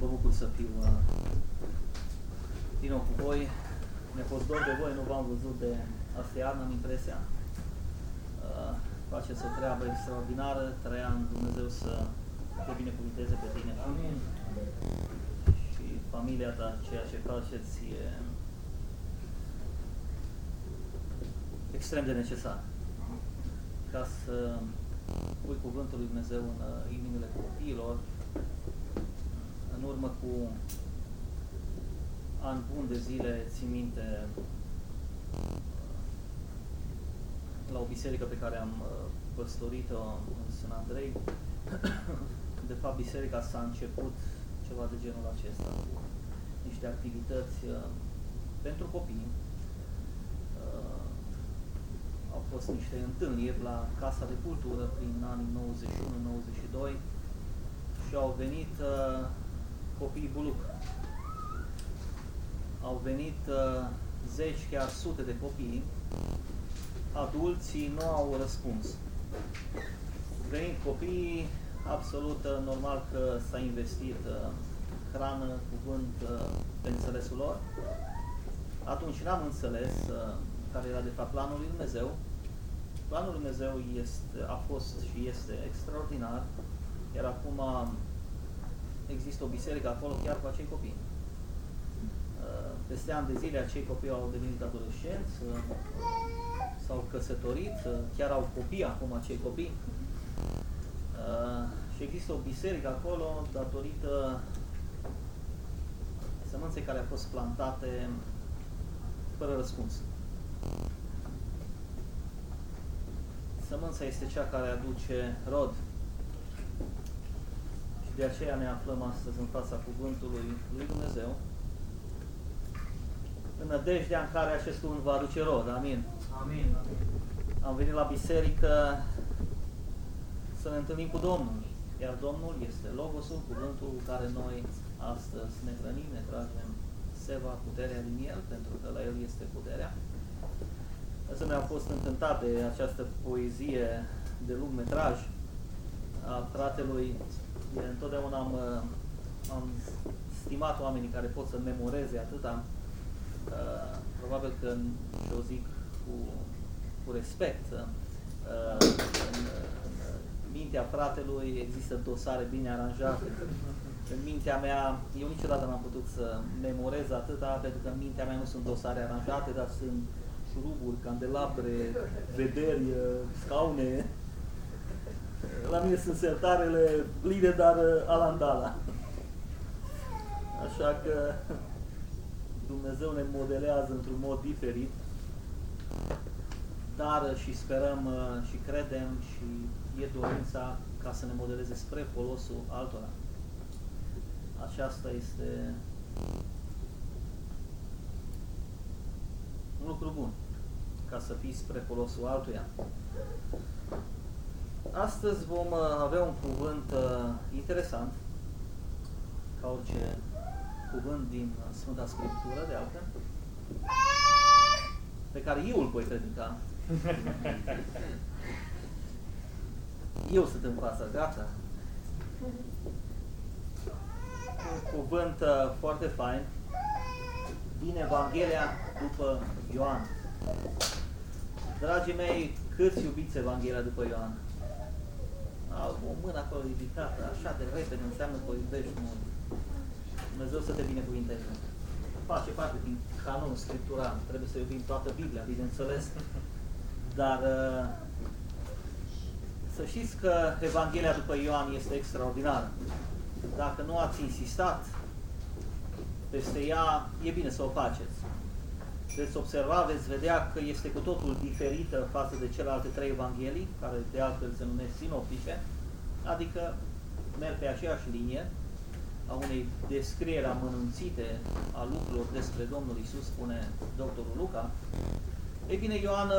Mă bucur să fiu uh, din nou cu voi. Mi-a fost dor de voi, nu v-am văzut de astea iarnă, am impresia. Uh, faceți o treabă extraordinară, Traian, Dumnezeu să te binecuvinteze pe tine. Amin. Și familia ta, ceea ce faceți e extrem de necesar ca să pui cuvântul lui Dumnezeu în uh, inimile copiilor. În urmă cu an bun de zile, țin minte la o biserică pe care am uh, păstorit-o în San Andrei. De fapt, biserica s-a început ceva de genul acesta, cu niște activități uh, pentru copii. Uh, au fost niște întâlniri la Casa de Cultură prin anii 91-92 și au venit uh, copiii Buluc. Au venit uh, zeci, chiar sute de copii. Adulții nu au răspuns. Venind copiii, absolut uh, normal că s-a investit uh, hrană, cuvânt uh, pe înțelesul lor. Atunci n-am înțeles uh, care era de fapt planul lui Dumnezeu. Planul lui Dumnezeu este, a fost și este extraordinar, iar acum există o biserică acolo chiar cu acei copii. Uh, Peste ani de zile acei copii au devenit adolescenți, uh, s-au căsătorit, uh, chiar au copii acum acei copii. Și există o biserică acolo datorită sămânței care au fost plantate fără răspuns. Sămânța este cea care aduce rod. Și de aceea ne aflăm astăzi în fața cuvântului lui Dumnezeu, în nădejdea în care acest cuvânt va aduce rod. Amin. Amin. Am venit la biserică să ne întâlnim cu Domnul, iar Domnul este Logosul, cuvântul cu care noi astăzi ne hrănim, ne tragem seva, puterea din El, pentru că la El este puterea. De asemenea, am fost încântat de această poezie de lung metraj a fratelui. Întotdeauna am, am stimat oamenii care pot să memoreze atâta. Probabil că și-o zic cu, cu respect. În, în mintea fratelui există dosare bine aranjate. În mintea mea, eu niciodată n-am putut să memorez atâta, pentru că în mintea mea nu sunt dosare aranjate, dar sunt șuruburi, candelabre, vederi, scaune. La mine sunt sertarele pline, dar alandala. Așa că Dumnezeu ne modelează într-un mod diferit, dar și sperăm și credem și e dorința ca să ne modeleze spre folosul altora. Aceasta este un lucru bun ca să fii spre folosul altuia. Astăzi vom uh, avea un cuvânt uh, interesant, ca orice cuvânt din Sfânta Scriptură, de altfel, pe care eu îl voi predica. eu sunt în față, gata. Un cuvânt uh, foarte fain din Evanghelia după Ioan. Dragii mei, câți iubiți Evanghelia după Ioan? Au o mână acolo ridicată, așa de repede, înseamnă că o iubești mult. Dumnezeu să te binecuvinteze. Face parte din canonul scriptural. Trebuie să iubim toată Biblia, bineînțeles. Dar uh, să știți că Evanghelia după Ioan este extraordinară. Dacă nu ați insistat peste ea, e bine să o faceți veți observa, veți vedea că este cu totul diferită față de celelalte trei evanghelii, care de altfel se numesc sinoptice, adică merg pe aceeași linie a unei descrieri amănunțite a lucrurilor despre Domnul Isus, spune doctorul Luca. Ei bine, Ioan,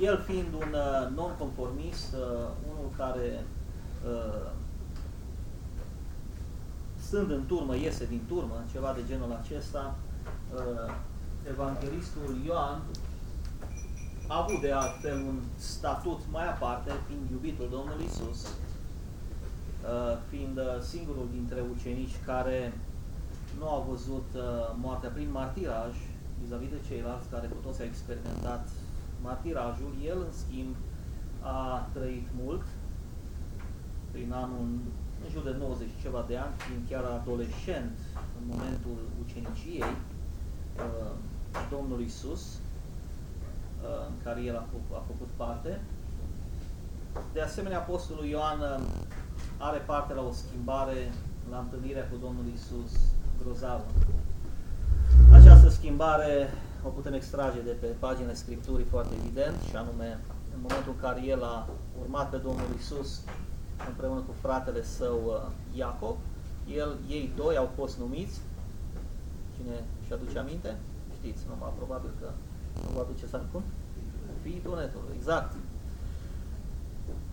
el fiind un uh, nonconformist, uh, unul care uh, stând în turmă, iese din turmă, ceva de genul acesta, evanghelistul Ioan a avut de altfel un statut mai aparte, fiind iubitul Domnului Isus, uh, fiind uh, singurul dintre ucenici care nu au văzut uh, moartea prin martiraj, vis-a-vis -vis de ceilalți care cu toți au experimentat martirajul, el în schimb a trăit mult, prin anul în jur de 90 ceva de ani, fiind chiar adolescent în momentul uceniciei uh, Domnului Isus, uh, în care el a, a făcut parte. De asemenea, Apostolul Ioan uh, are parte la o schimbare la întâlnirea cu Domnul Isus grozavă. Această schimbare o putem extrage de pe paginile Scripturii foarte evident și anume în momentul în care el a urmat pe Domnul Isus împreună cu fratele său uh, Iacob, el, ei doi au fost numiți, cine și aduce aminte? Știți, numai probabil că nu vă aduceți acum? Fiii Tunetului, exact.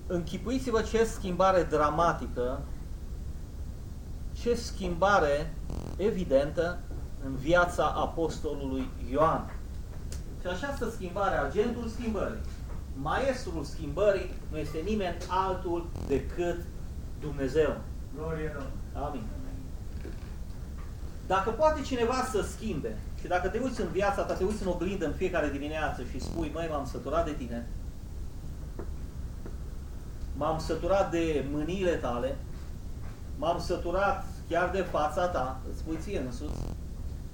Închipuiți-vă ce schimbare dramatică, ce schimbare evidentă în viața apostolului Ioan. Și această schimbare, agentul schimbării, maestrul schimbării, nu este nimeni altul decât Dumnezeu. Glorie Amin. Dacă poate cineva să schimbe și dacă te uiți în viața ta, te uiți în oglindă în fiecare dimineață și spui, măi, m-am săturat de tine, m-am săturat de mâniile tale, m-am săturat chiar de fața ta, îți spui ție însuți,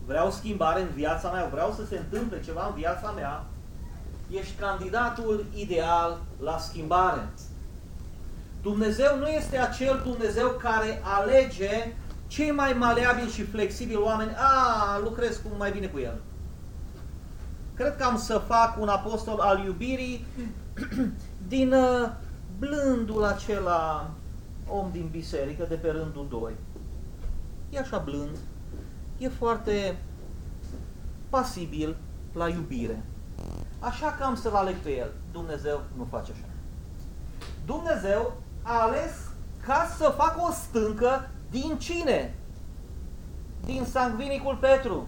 vreau schimbare în viața mea, vreau să se întâmple ceva în viața mea, ești candidatul ideal la schimbare. Dumnezeu nu este acel Dumnezeu care alege cei mai maleabili și flexibili oameni, a, lucrez cum mai bine cu el. Cred că am să fac un apostol al iubirii din uh, blândul acela om din biserică de pe rândul 2. E așa blând, e foarte pasibil la iubire. Așa că am să-l aleg pe el. Dumnezeu nu face așa. Dumnezeu a ales ca să facă o stâncă din cine? Din sangvinicul Petru.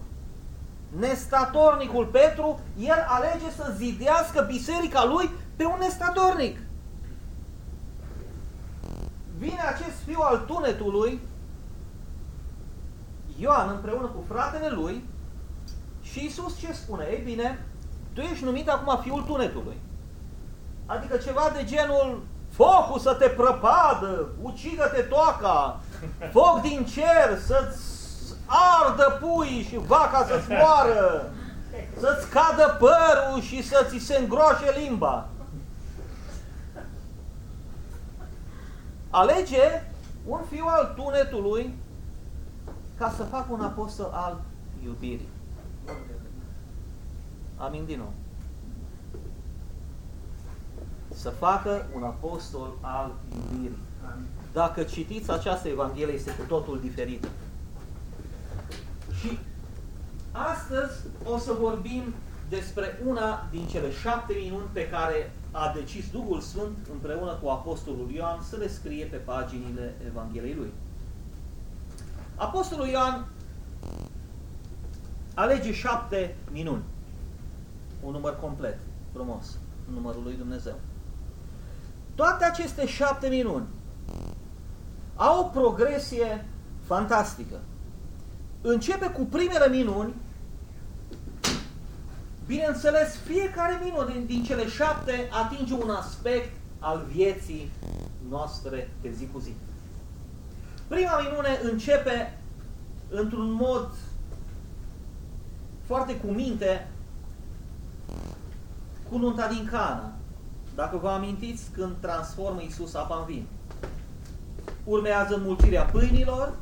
Nestatornicul Petru, el alege să zidească biserica lui pe un nestatornic. Vine acest fiu al tunetului, Ioan împreună cu fratele lui și Iisus ce spune? Ei bine, tu ești numit acum fiul tunetului. Adică ceva de genul focul să te prăpadă, ucigă-te toaca, foc din cer să-ți ardă pui și vaca să-ți moară, să-ți cadă părul și să ți se îngroașe limba. Alege un fiu al tunetului ca să facă un apostol al iubirii. Amin din nou. Să facă un apostol al iubirii. Dacă citiți această Evanghelie, este cu totul diferită. Și astăzi o să vorbim despre una din cele șapte minuni pe care a decis Duhul Sfânt împreună cu Apostolul Ioan să le scrie pe paginile Evangheliei lui. Apostolul Ioan alege șapte minuni un număr complet, frumos, numărul lui Dumnezeu. Toate aceste șapte minuni au o progresie fantastică. Începe cu primele minuni, bineînțeles, fiecare minune din, din cele șapte atinge un aspect al vieții noastre de zi cu zi. Prima minune începe într-un mod foarte cu minte cu nunta din Cana. Dacă vă amintiți când transformă Iisus apa în vin. Urmează înmulțirea pâinilor,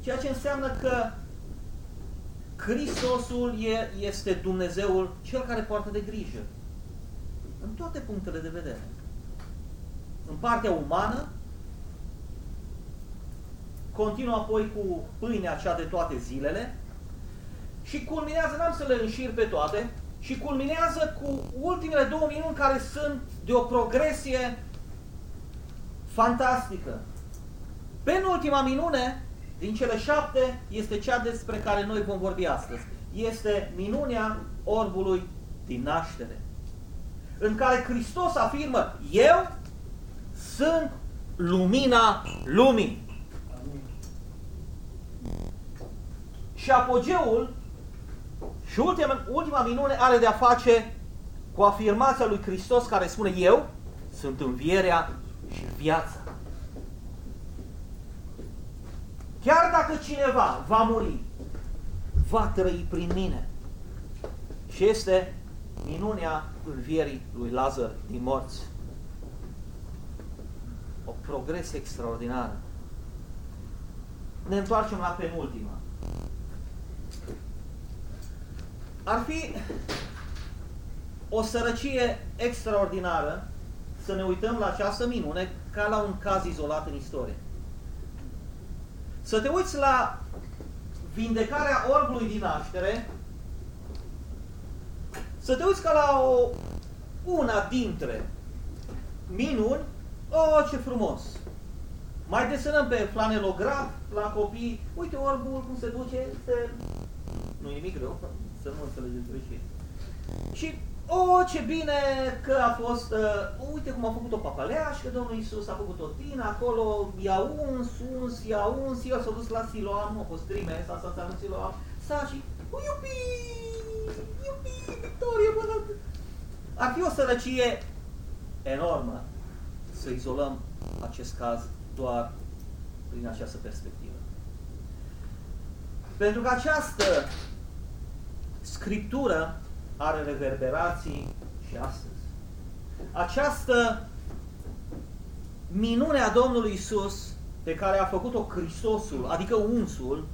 ceea ce înseamnă că Hristosul este Dumnezeul cel care poartă de grijă. În toate punctele de vedere. În partea umană, continuă apoi cu pâinea cea de toate zilele și culminează, n-am să le înșir pe toate, și culminează cu ultimele două minuni care sunt de o progresie fantastică. Penultima minune din cele șapte este cea despre care noi vom vorbi astăzi. Este minunea orbului din naștere. În care Hristos afirmă, eu sunt lumina lumii. Și apogeul și ultima, ultima minune are de a face cu afirmația lui Hristos care spune eu sunt învierea și viața. Chiar dacă cineva va muri, va trăi prin mine. Și este minunea învierii lui Lazar din morți. O progresie extraordinară. Ne întoarcem la penultima. Ar fi o sărăcie extraordinară să ne uităm la această minune ca la un caz izolat în istorie. Să te uiți la vindecarea orbului din naștere, să te uiți ca la o, una dintre minuni, oh, ce frumos! Mai desenăm pe flanelograf la copii, uite orbul cum se duce, este... nu e nimic rău, să nu înțelegeți greșit. Și o, ce bine că a fost, uh, uite cum a făcut-o papaleașcă, Domnul Iisus a făcut o tină, acolo i-a uns, uns, i-a uns, el s-a dus la Siloam, a fost trimes, asta înseamnă Siloam, s-a și, iubi, iubi, victorie, bă, ar fi o sărăcie enormă să izolăm acest caz doar prin această perspectivă. Pentru că această scriptură are reverberații și astăzi. Această minune a Domnului Isus pe care a făcut-o Hristosul, adică unsul,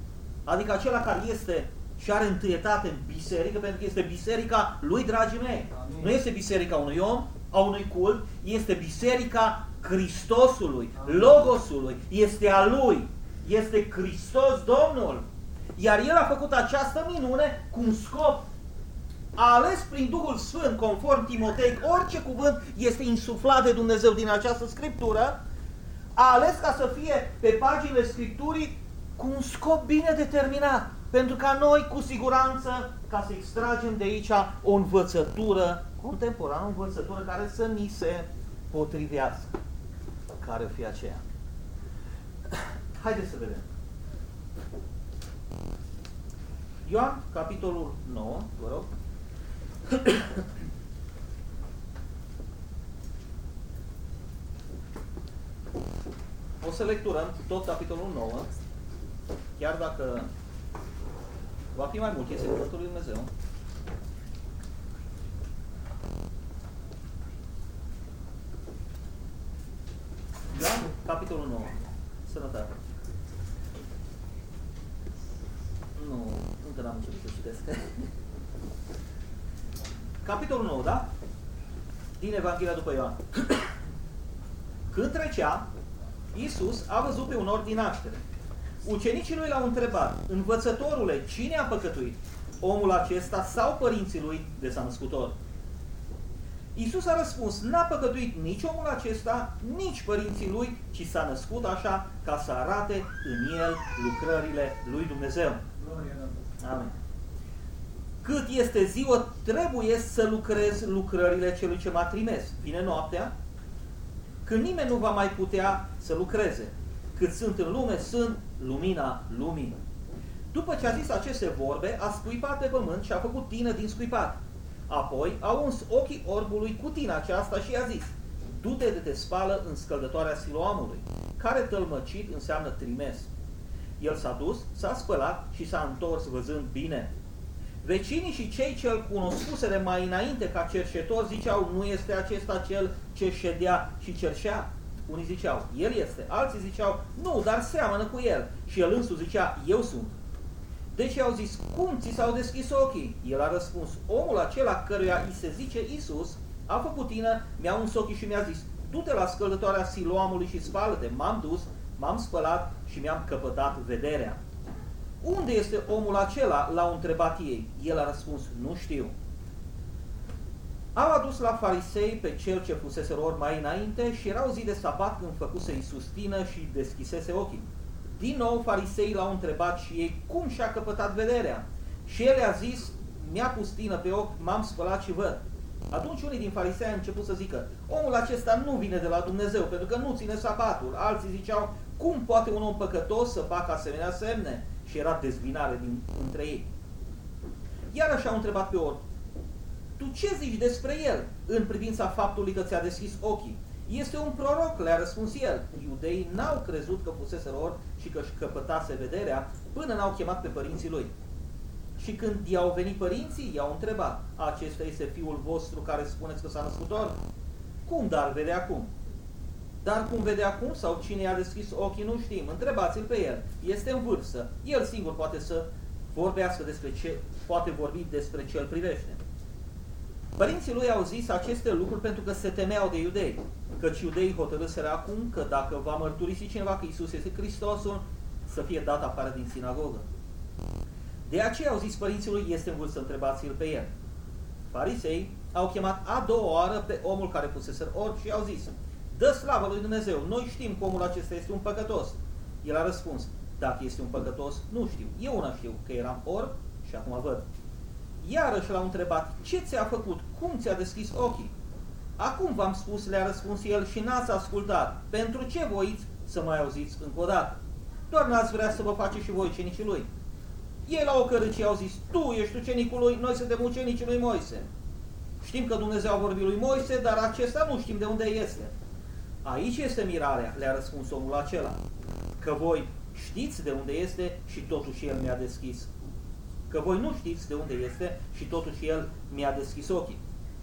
adică acela care este și are întâietate în biserică, pentru că este biserica lui, dragii mei. Amin. Nu este biserica unui om, a unui cult, este biserica Hristosului, Amin. Logosului, este a lui, este Hristos Domnul. Iar El a făcut această minune cu un scop a ales prin Duhul Sfânt, conform Timotei, orice cuvânt este insuflat de Dumnezeu din această Scriptură, a ales ca să fie pe paginile Scripturii cu un scop bine determinat. Pentru ca noi, cu siguranță, ca să extragem de aici o învățătură contemporană, o învățătură care să ni se potrivească. Care o fi aceea? Haideți să vedem. Ioan, capitolul 9, vă rog. O să lecturăm tot capitolul 9, chiar dacă va fi mai mult, este Cuvântul lui Dumnezeu. Da? Capitolul 9. Sănătate. Nu, încă n-am început să citesc. Capitolul 9, da? Din Evanghelia după Ioan. Când trecea, Iisus a văzut pe un orb din naștere. Ucenicii lui l-au întrebat, învățătorule, cine a păcătuit? Omul acesta sau părinții lui de s-a născut orb? Iisus a răspuns, n-a păcătuit nici omul acesta, nici părinții lui, ci s-a născut așa ca să arate în el lucrările lui Dumnezeu. Amin cât este ziua, trebuie să lucrez lucrările celui ce m-a trimis. Vine noaptea, când nimeni nu va mai putea să lucreze. Cât sunt în lume, sunt lumina lumii. După ce a zis aceste vorbe, a scuipat pe pământ și a făcut tină din scuipat. Apoi a uns ochii orbului cu tina aceasta și a zis, du-te de te spală în scăldătoarea siloamului, care tălmăcit înseamnă trimes. El s-a dus, s-a spălat și s-a întors văzând bine. Vecinii și cei ce îl cunoscuseră mai înainte ca cerșetor ziceau, nu este acesta cel ce ședea și cerșea? Unii ziceau, el este. Alții ziceau, nu, dar seamănă cu el. Și el însuși zicea, eu sunt. Deci au zis, cum ți s-au deschis ochii? El a răspuns, omul acela căruia îi se zice Isus a făcut tină, mi-a uns ochii și mi-a zis, du-te la scăldătoarea siloamului și spală-te. M-am dus, m-am spălat și mi-am căpătat vederea. Unde este omul acela? L-au întrebat ei. El a răspuns, nu știu. Au adus la farisei pe cel ce fusese ori mai înainte și erau zi de sabat când făcuse Iisus tină și deschisese ochii. Din nou farisei l-au întrebat și ei cum și-a căpătat vederea. Și el a zis, mi-a pus tină pe ochi, m-am spălat și văd. Atunci unii din farisei au început să zică, omul acesta nu vine de la Dumnezeu, pentru că nu ține sabatul. Alții ziceau, cum poate un om păcătos să facă asemenea semne? Și era dezbinare din, între ei. Iarăși au întrebat pe ori, tu ce zici despre el în privința faptului că ți-a deschis ochii? Este un proroc, le-a răspuns el. Iudeii n-au crezut că fusese or și că își căpătase vederea până n-au chemat pe părinții lui. Și când i-au venit părinții, i-au întrebat, acesta este fiul vostru care spuneți că s-a născut or? Cum dar vede acum? Dar cum vede acum sau cine i-a deschis ochii nu știm. Întrebați-l pe el. Este în vârstă. El singur poate să vorbească despre ce, poate vorbi despre ce îl privește. Părinții lui au zis aceste lucruri pentru că se temeau de iudei, căci iudeii hotărâseră acum că dacă va mărturisi cineva că Isus este Hristosul, să fie dat afară din sinagogă. De aceea au zis părinții lui, este în vârstă, întrebați-l pe el. Farisei au chemat a doua oară pe omul care pusese orb și au zis, dă slavă lui Dumnezeu, noi știm că omul acesta este un păcătos. El a răspuns, dacă este un păcătos, nu știu. Eu una știu că eram orb și acum văd. Iarăși l-au întrebat, ce ți-a făcut? Cum ți-a deschis ochii? Acum v-am spus, le-a răspuns el și n-ați ascultat. Pentru ce voiți să mai auziți încă o dată? Doar n-ați vrea să vă faceți și voi cenicii lui. Ei la ocărât și au zis, tu ești ucenicul lui, noi suntem ucenicii lui Moise. Știm că Dumnezeu a vorbit lui Moise, dar acesta nu știm de unde este. Aici este mirarea, le-a răspuns omul acela, că voi știți de unde este și totuși el mi-a deschis. Că voi nu știți de unde este și totuși el mi-a deschis ochii.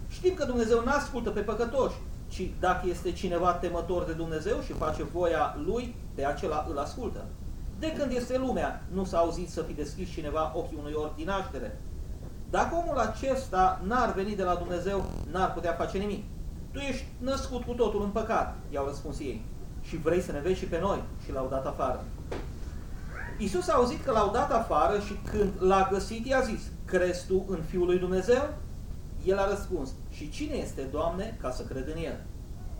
Știm că Dumnezeu nu ascultă pe păcătoși, ci dacă este cineva temător de Dumnezeu și face voia lui, pe acela îl ascultă. De când este lumea, nu s-a auzit să fi deschis cineva ochii unui orb din naștere. Dacă omul acesta n-ar veni de la Dumnezeu, n-ar putea face nimic. Tu ești născut cu totul în păcat, i-au răspuns ei. Și vrei să ne vezi și pe noi și l-au dat afară. Iisus a auzit că l-au dat afară și când l-a găsit, i-a zis, crezi tu în Fiul lui Dumnezeu? El a răspuns, și cine este, Doamne, ca să cred în El?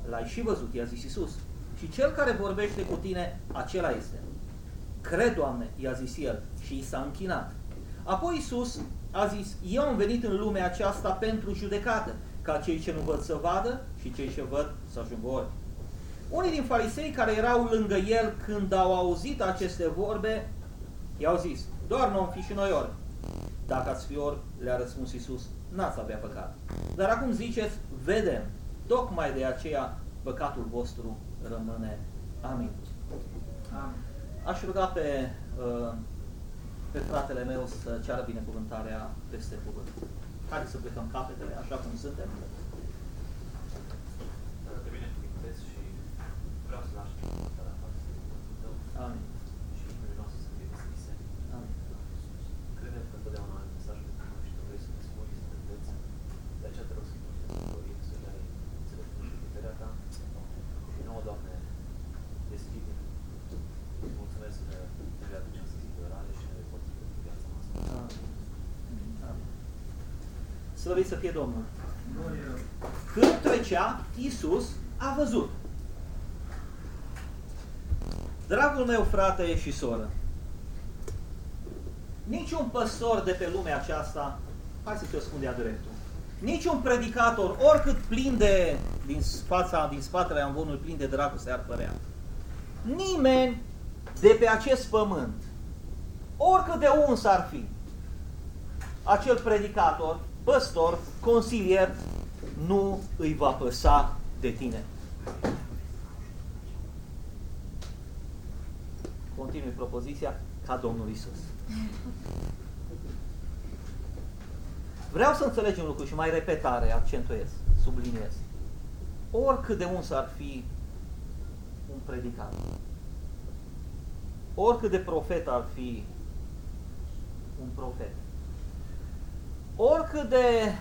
L-ai și văzut, i-a zis Iisus. Și cel care vorbește cu tine, acela este. Cred, Doamne, i-a zis el și i s-a închinat. Apoi Iisus a zis, eu am venit în lumea aceasta pentru judecată, ca cei ce nu văd să vadă și cei ce văd să ajungă ori. Unii din farisei care erau lângă el când au auzit aceste vorbe, i-au zis, doar nu am fi și noi ori. Dacă ați fi ori, le-a răspuns Iisus, n-ați avea păcat. Dar acum ziceți, vedem, tocmai de aceea păcatul vostru rămâne. Amin. Amin. Aș ruga pe, uh, pe fratele meu să ceară binecuvântarea peste cuvânt. Haideți să plecăm capetele așa cum suntem. Amin. Și inimile noastre să fie deschise. Amin. Credem că întotdeauna ai mesajul pe care și tu vrei să ne spui, să ne înveți. De aceea te rog să ne glorie, să ne ai înțelepciune și puterea ta. Și nouă, Doamne, deschide. Îți mulțumesc că ne vei aduce în zi de orare și ne vei părți pentru viața noastră. Amin. Amin. Slăvit să fie Domnul. Când trecea, Iisus a văzut. Dragul meu frate și soră, niciun păstor de pe lumea aceasta, hai să te spun de dreptul, niciun predicator, oricât plin de, din, fața, din spatele amvonului plin de dragoste ar părea, nimeni de pe acest pământ, oricât de uns ar fi, acel predicator, păstor, consilier, nu îi va păsa de tine. Continui propoziția ca Domnul Isus. Vreau să înțelegem lucru și mai repetare, accentuez, subliniez. Oricât de uns ar fi un predicat, oricât de profet ar fi un profet, oricât de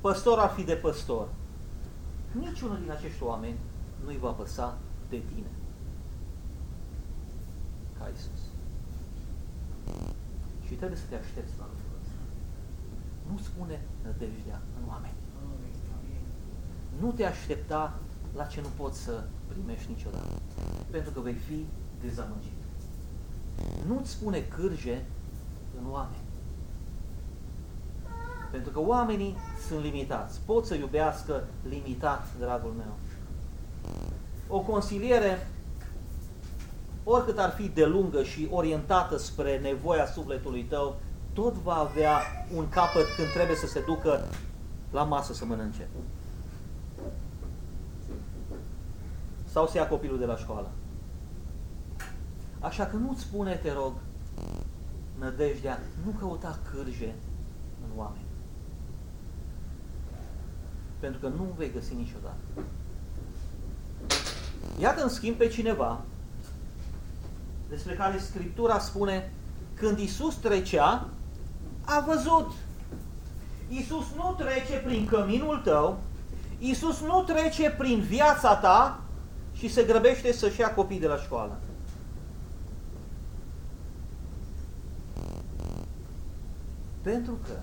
păstor ar fi de păstor, niciunul din acești oameni nu-i va păsa de tine ca Isus. Și trebuie să te aștepți la lucrul ăsta. Nu spune nădejdea în oameni. Nu te aștepta la ce nu poți să primești niciodată. Pentru că vei fi dezamăgit. Nu-ți spune cârje în oameni. Pentru că oamenii sunt limitați. Pot să iubească limitat, dragul meu. O consiliere, oricât ar fi de lungă și orientată spre nevoia sufletului tău, tot va avea un capăt când trebuie să se ducă la masă să mănânce. Sau să ia copilul de la școală. Așa că nu-ți spune, te rog, nădejdea, nu căuta cârje în oameni. Pentru că nu vei găsi niciodată. Iată în schimb pe cineva despre care Scriptura spune când Isus trecea, a văzut. Isus nu trece prin căminul tău, Isus nu trece prin viața ta și se grăbește să-și ia copii de la școală. Pentru că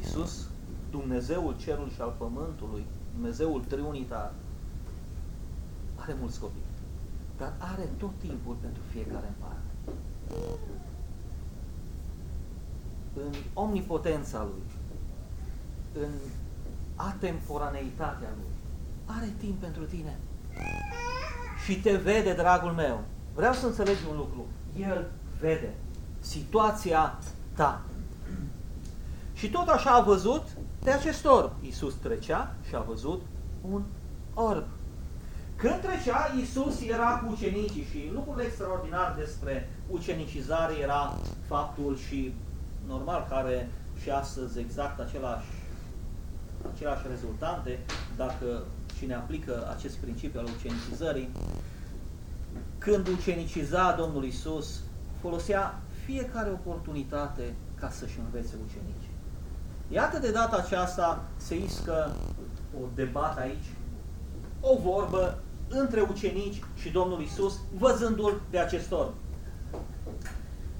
Isus, Dumnezeul cerului și al pământului, Dumnezeul triunitar, are mulți copii, dar are tot timpul pentru fiecare în parte. În omnipotența Lui, în atemporaneitatea Lui, are timp pentru tine. Și te vede, dragul meu. Vreau să înțelegi un lucru. El vede situația ta. Și tot așa a văzut pe acest orb. Iisus trecea și a văzut un orb. Când trecea, Iisus era cu ucenicii și lucrul extraordinar despre ucenicizare era faptul și normal care și astăzi exact același, același rezultante, dacă cine aplică acest principiu al ucenicizării, când uceniciza Domnul Isus, folosea fiecare oportunitate ca să-și învețe ucenicii. Iată de data aceasta se iscă o debat aici, o vorbă între ucenici și Domnul Isus, văzându-l pe acest orb.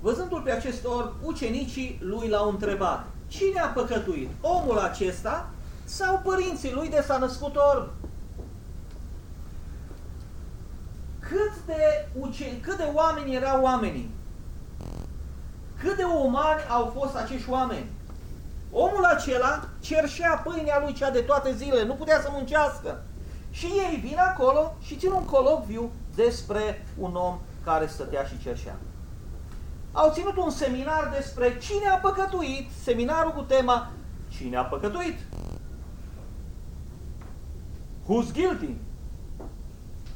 Văzându-l pe acest orb, ucenicii lui l-au întrebat, cine a păcătuit, omul acesta sau părinții lui de s-a născut orb? Cât de, uceni, cât de oameni erau oamenii? Cât de umani au fost acești oameni? Omul acela cerșea pâinea lui cea de toate zilele, nu putea să muncească. Și ei vin acolo și țin un colocviu despre un om care stătea și cerșea. Au ținut un seminar despre cine a păcătuit, seminarul cu tema Cine a păcătuit? Who's guilty?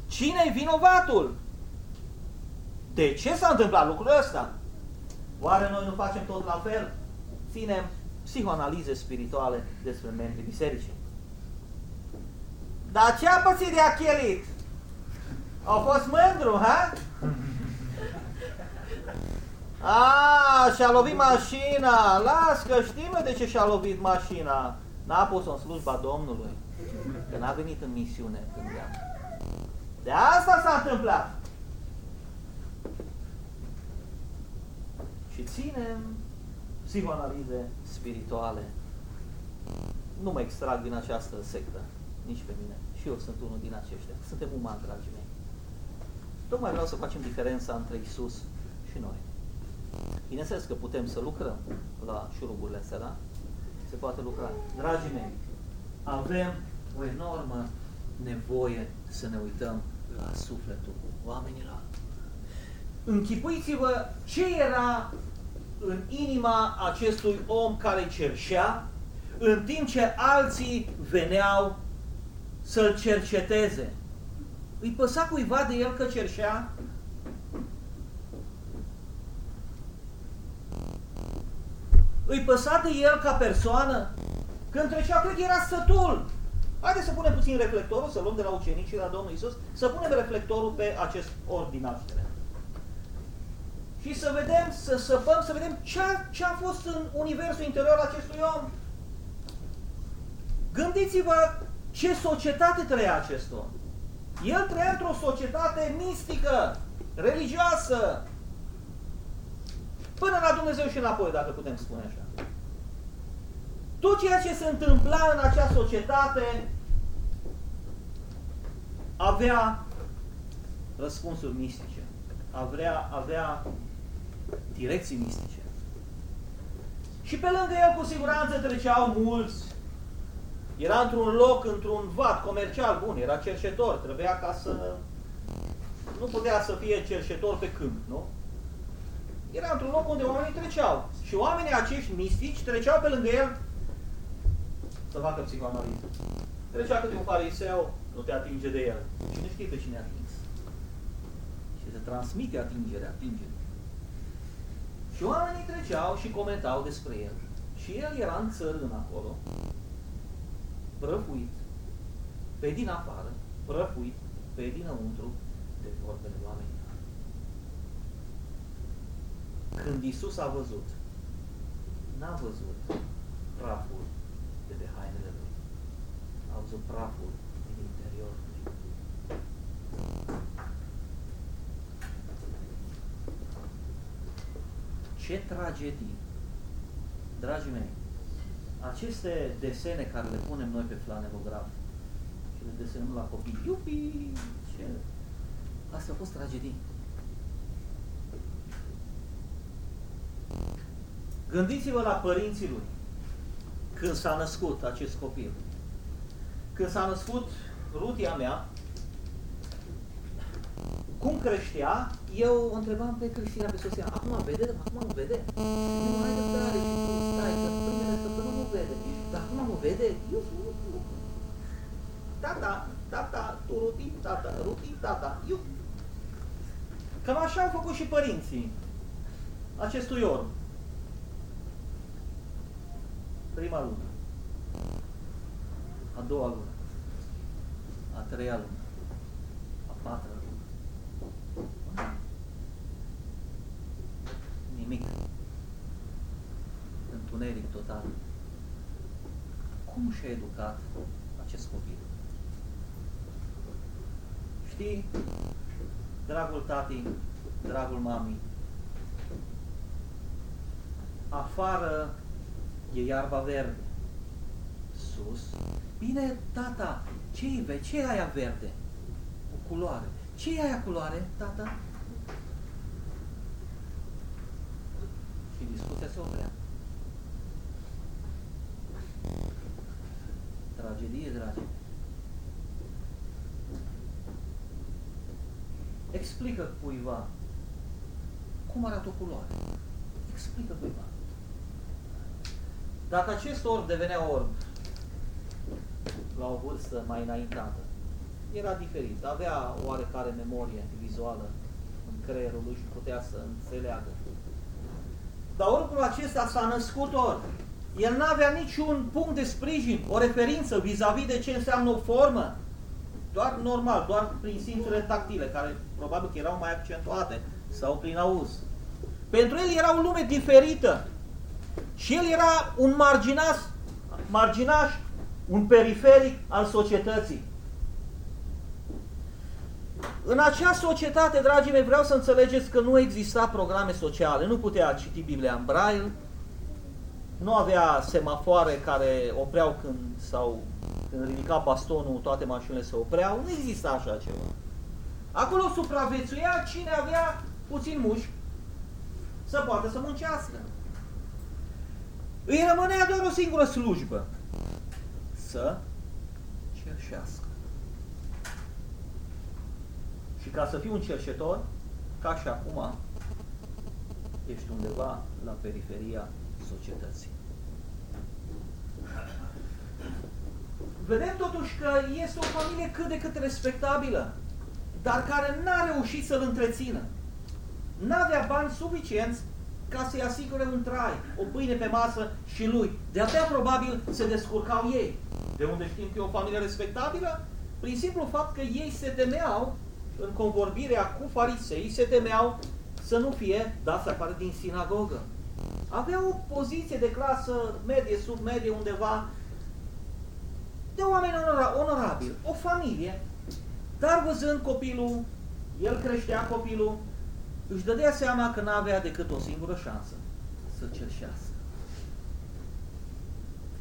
Cine e vinovatul? De ce s-a întâmplat lucrul ăsta? Oare noi nu facem tot la fel? Ținem psihoanalize spirituale despre membrii bisericii. Dar ce a pățit de achelit? Au fost mândru, ha? A, și-a lovit mașina. Las că știm de ce și-a lovit mașina. N-a pus-o în slujba Domnului. Că n-a venit în misiune când ea. De asta s-a întâmplat. Și ținem psihoanalize spirituale. Nu mă extrag din această sectă, nici pe mine. Și eu sunt unul din aceștia. Suntem umani, dragii mei. Tocmai vreau să facem diferența între Isus și noi. Bineînțeles că putem să lucrăm la șuruburile astea, da? Se poate lucra. Dragii mei, avem o enormă nevoie să ne uităm la sufletul oamenilor. Închipuiți-vă ce era în inima acestui om care cerșea, în timp ce alții veneau să-l cerceteze. Îi păsa cuiva de el că cerșea? Îi păsa de el ca persoană? Când trecea, cred că era sătul. Haideți să punem puțin reflectorul, să luăm de la ucenici și de la Domnul Isus, să punem reflectorul pe acest ori din naștere. Și să vedem, să săpăm, să vedem ce a, ce a fost în universul interior acestui om. Gândiți-vă ce societate trăia acest om. El trăia într-o societate mistică, religioasă, până la Dumnezeu și înapoi, dacă putem spune așa. Tot ceea ce se întâmpla în acea societate avea răspunsuri mistice, avea, avea direcții mistice. Și pe lângă el cu siguranță treceau mulți. Era într-un loc, într-un vat comercial bun, era cerșetor, trebuia ca să... Nu putea să fie cerșetor pe câmp, nu? Era într-un loc unde oamenii treceau. Și oamenii acești mistici treceau pe lângă el să facă psihoanaliză. Trecea câte un fariseu, nu te atinge de el. Și nu știi pe cine a atins. Și se transmite atingerea, atingerea. Și oamenii treceau și comentau despre el. Și el era în țărân acolo, prăfuit, pe din afară, prăfuit, pe dinăuntru, de vorbele oamenilor. Când Isus a văzut, n-a văzut praful de pe hainele lui. A văzut praful din interior. Ce tragedie! Dragii mei, aceste desene care le punem noi pe flanelograf și le desenăm la copii, iupi, ce... Asta a fost tragedie. Gândiți-vă la părinții lui când s-a născut acest copil. Când s-a născut Rutia mea, cum creștea, eu o întrebam pe Cristina, pe soția, acum vede, acum nu vede? Nu, mai răbdare și tu stai, că primele săptămâni nu vede. Dar acum nu vede? Eu nu, nu. Tata, tata, tu ruti, tata, ruti, tata, eu. Cam așa au făcut și părinții acestui orb. Prima lună, a doua lună, a treia lună, a patra lună. Nimic. Întuneric total. Cum și-a educat acest copil? Știi, dragul tati, dragul mami, afară e iarba verde. Sus, bine, tata, ce e ce e aia verde? O culoare. ce e aia culoare, tata? Și discuția se oprea. Tragedie, dragi. Explică cuiva cum arată o culoare. Explică cuiva. Dacă acest orb devenea orb la o vârstă mai înaintată, era diferit. Avea oarecare memorie vizuală în creierul lui și putea să înțeleagă. Dar orbul acesta s-a născut orb. El nu avea niciun punct de sprijin, o referință vis-a-vis -vis de ce înseamnă o formă. Doar normal, doar prin simțurile tactile, care probabil că erau mai accentuate, sau prin auz. Pentru el era o lume diferită. Și el era un marginas, marginaș, un periferic al societății. În acea societate, dragii mei, vreau să înțelegeți că nu exista programe sociale, nu putea citi Biblia în braille, nu avea semafoare care opreau când sau când ridica bastonul, toate mașinile se opreau, nu exista așa ceva. Acolo supraviețuia cine avea puțin mușchi să poată să muncească. Îi rămânea doar o singură slujbă. Să cerșească. Și ca să fii un cerșetor, ca și acum, ești undeva la periferia societății. Vedem totuși că este o familie cât de cât respectabilă, dar care n-a reușit să-l întrețină. N-avea bani suficienți ca să-i asigure un trai, o pâine pe masă și lui. De-abia probabil se descurcau ei. De unde știm că e o familie respectabilă? Prin simplu fapt că ei se temeau, în convorbirea cu farisei, se temeau să nu fie dați afară din sinagogă. Aveau o poziție de clasă medie, sub medie, undeva, de oameni onorabili, o familie, dar văzând copilul, el creștea copilul, își dădea seama că n-avea decât o singură șansă, să cerșească.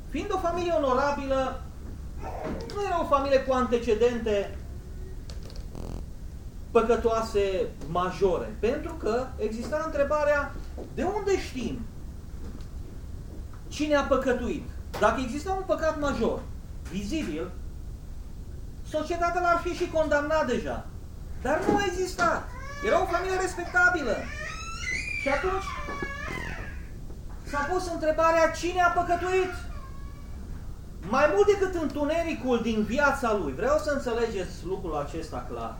Fiind o familie onorabilă, nu era o familie cu antecedente păcătoase majore, pentru că exista întrebarea de unde știm cine a păcătuit. Dacă exista un păcat major, vizibil, societatea l-ar fi și condamnat deja. Dar nu a existat. Era o familie respectabilă. Și atunci s-a pus întrebarea cine a păcătuit. Mai mult decât întunericul din viața lui, vreau să înțelegeți lucrul acesta clar.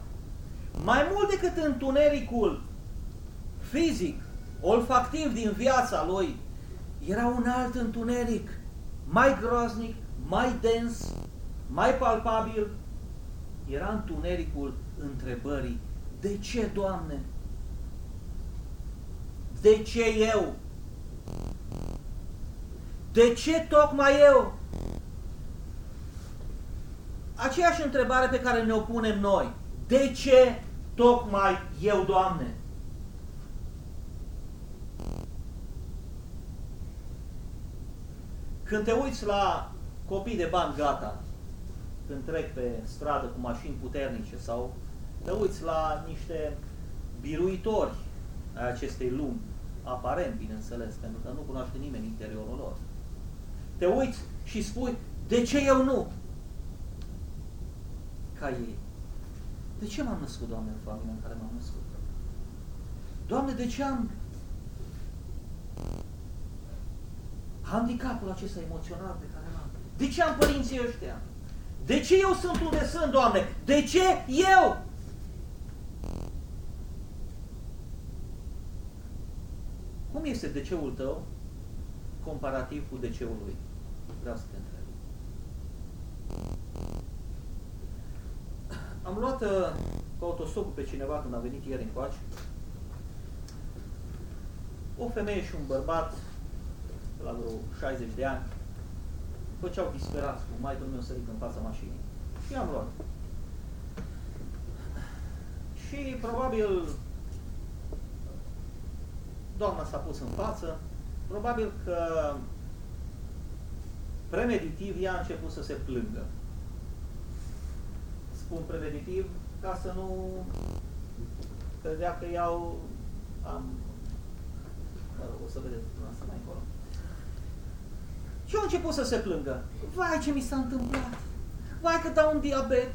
Mai mult decât întunericul fizic, olfactiv din viața lui, era un alt întuneric, mai groaznic, mai dens, mai palpabil. Era întunericul întrebării, de ce, Doamne? De ce eu? De ce tocmai eu? Aceeași întrebare pe care ne-o punem noi. De ce tocmai eu, Doamne? Când te uiți la copii de bani gata, când trec pe stradă cu mașini puternice sau te uiți la niște biruitori ai acestei lumi, aparent, bineînțeles, pentru că nu cunoaște nimeni interiorul lor. Te uiți și spui, de ce eu nu? Ca ei. De ce m-am născut, Doamne, în familia în care m-am născut? Doamne, de ce am handicapul acesta emoțional pe care l-am? De ce am părinții ăștia? De ce eu sunt unde sunt, Doamne? De ce eu? Cum este deceul tău comparativ cu deceul lui? Vreau să te întreb. Am luat uh, cu autostopul pe cineva când a venit ieri încoace. O femeie și un bărbat la vreo 60 de ani făceau disperați cu mai meu sărit în fața mașinii. Și am luat. Și probabil doamna s-a pus în față, probabil că premeditiv ea a început să se plângă. Spun premeditiv ca să nu credea că iau am mă rog, o să vedeți asta mai încolo. Și a început să se plângă. Vai ce mi s-a întâmplat! Vai că dau un diabet!